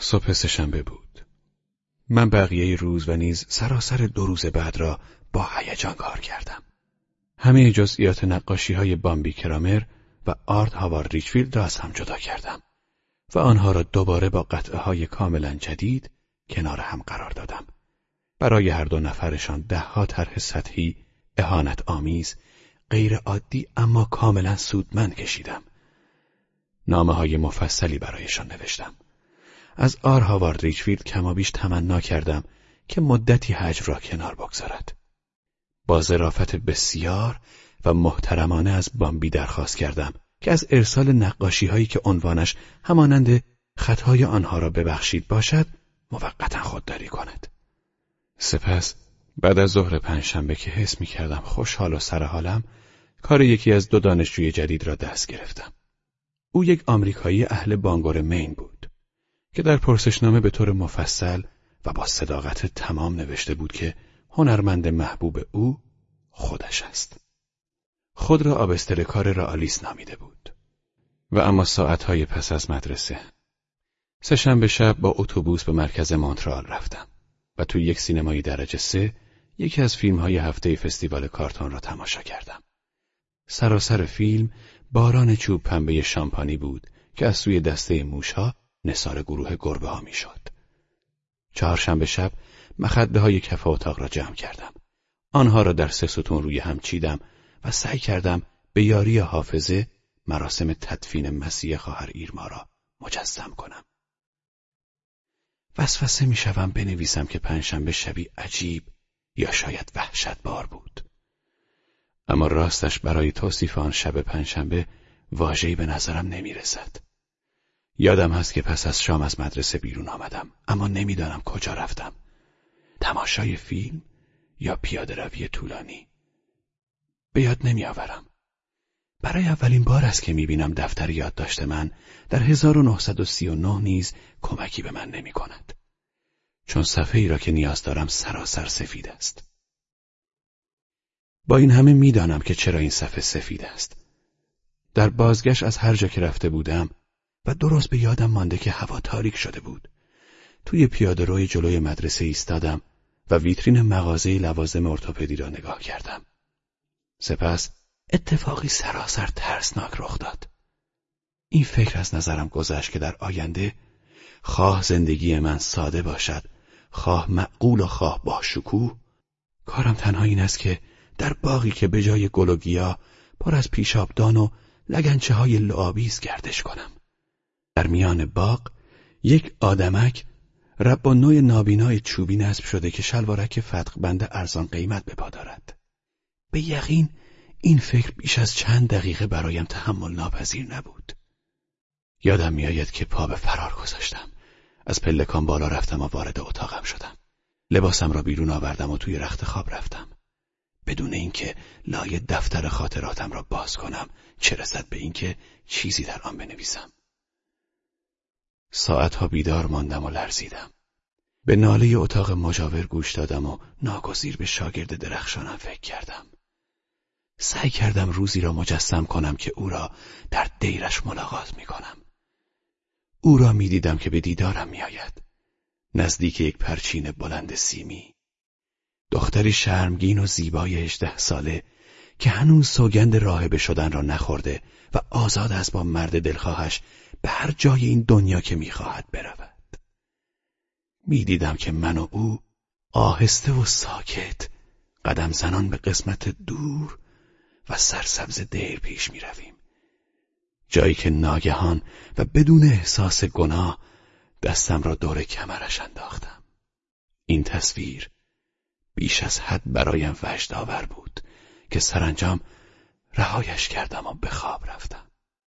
صبح سهشنبه بود. من بقیه روز و نیز سراسر دو روز بعد را با هیجان کار کردم. همه جزئیات نقاشی های بامبی کرامر و آرت هاوارد ریچفیلد را از هم جدا کردم و آنها را دوباره با قطعه های کاملا جدید کنار هم قرار دادم. برای هر دو نفرشان دهها طرح سطحی اهانت آمیز غیر عادی اما کاملا سودمند کشیدم. نامه های مفصلی برایشان نوشتم. از آر هاوارد ریچفیلد کمابیش تمنا کردم که مدتی حج را کنار بگذارد. با ظرافت بسیار و محترمانه از بامبی درخواست کردم که از ارسال نقاشی هایی که عنوانش همانند خطهای آنها را ببخشید باشد موقتا خودداری کند. سپس بعد از ظهر پنجشنبه که حس می کردم خوشحال و سرحالم کار یکی از دو دانشجوی جدید را دست گرفتم. او یک آمریکایی اهل بانگور مین بود که در پرسشنامه به طور مفصل و با صداقت تمام نوشته بود که هنرمند محبوب او خودش است. خود را آبسترکار را آلیس نامیده بود. و اما ساعتهای پس از مدرسه. سهشنبه شب با اتوبوس به مرکز مونترال رفتم و توی یک سینمای درجه سه یکی از فیلم های هفته فستیوال کارتون را تماشا کردم. سراسر فیلم باران چوب پنبه شامپانی بود که از سوی دسته موشها نصار گروه گربه ها می شد. چهارشنبه شب مخده های کف اتاق را جمع کردم. آنها را در سه ستون روی هم چیدم و سعی کردم به یاری حافظه مراسم تدفین مسیح خواهر ایرما را مجسم کنم. وسوسه می‌شوم بنویسم که پنجشنبه شبی عجیب یا شاید وحشت بار بود. اما راستش برای توصیف آن شب پنجشنبه واژه‌ای به نظرم نمی‌رسد. یادم هست که پس از شام از مدرسه بیرون آمدم اما نمی‌دانم کجا رفتم. تماشای فیلم یا پیاده روی طولانی به یاد نمیآورم. برای اولین بار است که می‌بینم دفتر یادداشت من در 1939 نیز کمکی به من نمی کند. چون صفحه ای را که نیاز دارم سراسر سفید است. با این همه می‌دانم که چرا این صفحه سفید است. در بازگشت از هر جا که رفته بودم و درست به یادم مانده که هوا تاریک شده بود. توی پیاده روی جلوی مدرسه ایستادم و ویترین مغازه لوازم ارتوپدی را نگاه کردم. سپس اتفاقی سراسر ترسناک رخ داد. این فکر از نظرم گذشت که در آینده خواه زندگی من ساده باشد، خواه معقول و خواه با شکوه، کارم تنها این است که در باقی که به جای گل و گیا پر از پیشابدان و لگنچه های لعابیز گردش کنم. در میان باغ یک آدمک رب و نوع نابینای چوبی نصب شده که شلوارک فتق بند ارزان قیمت به پا دارد. به یقین این فکر بیش از چند دقیقه برایم تحمل ناپذیر نبود. یادم میآید که پا به فرار گذاشتم. از پلکان بالا رفتم و وارد اتاقم شدم. لباسم را بیرون آوردم و توی رخت خواب رفتم. بدون اینکه لای دفتر خاطراتم را باز کنم چه رسد به اینکه چیزی در آن بنویسم. ساعتها بیدار ماندم و لرزیدم. به ناله اتاق مجاور گوش دادم و ناگزیر به شاگرد درخشانم فکر کردم. سعی کردم روزی را مجسم کنم که او را در دیرش ملاقات می کنم. او را می دیدم که به دیدارم می آید. نزدیک یک پرچین بلند سیمی. دختری شرمگین و زیبای هجده ساله که هنوز سوگند راهبه شدن را نخورده و آزاد از با مرد دلخواهش به هر جای این دنیا که می‌خواهد برود. می‌دیدم که من و او آهسته و ساکت قدم زنان به قسمت دور و سرسبز دیر پیش می رویم. جایی که ناگهان و بدون احساس گناه دستم را دور کمرش انداختم. این تصویر بیش از حد برایم وجد آور بود که سرانجام رهایش کردم و به خواب رفتم.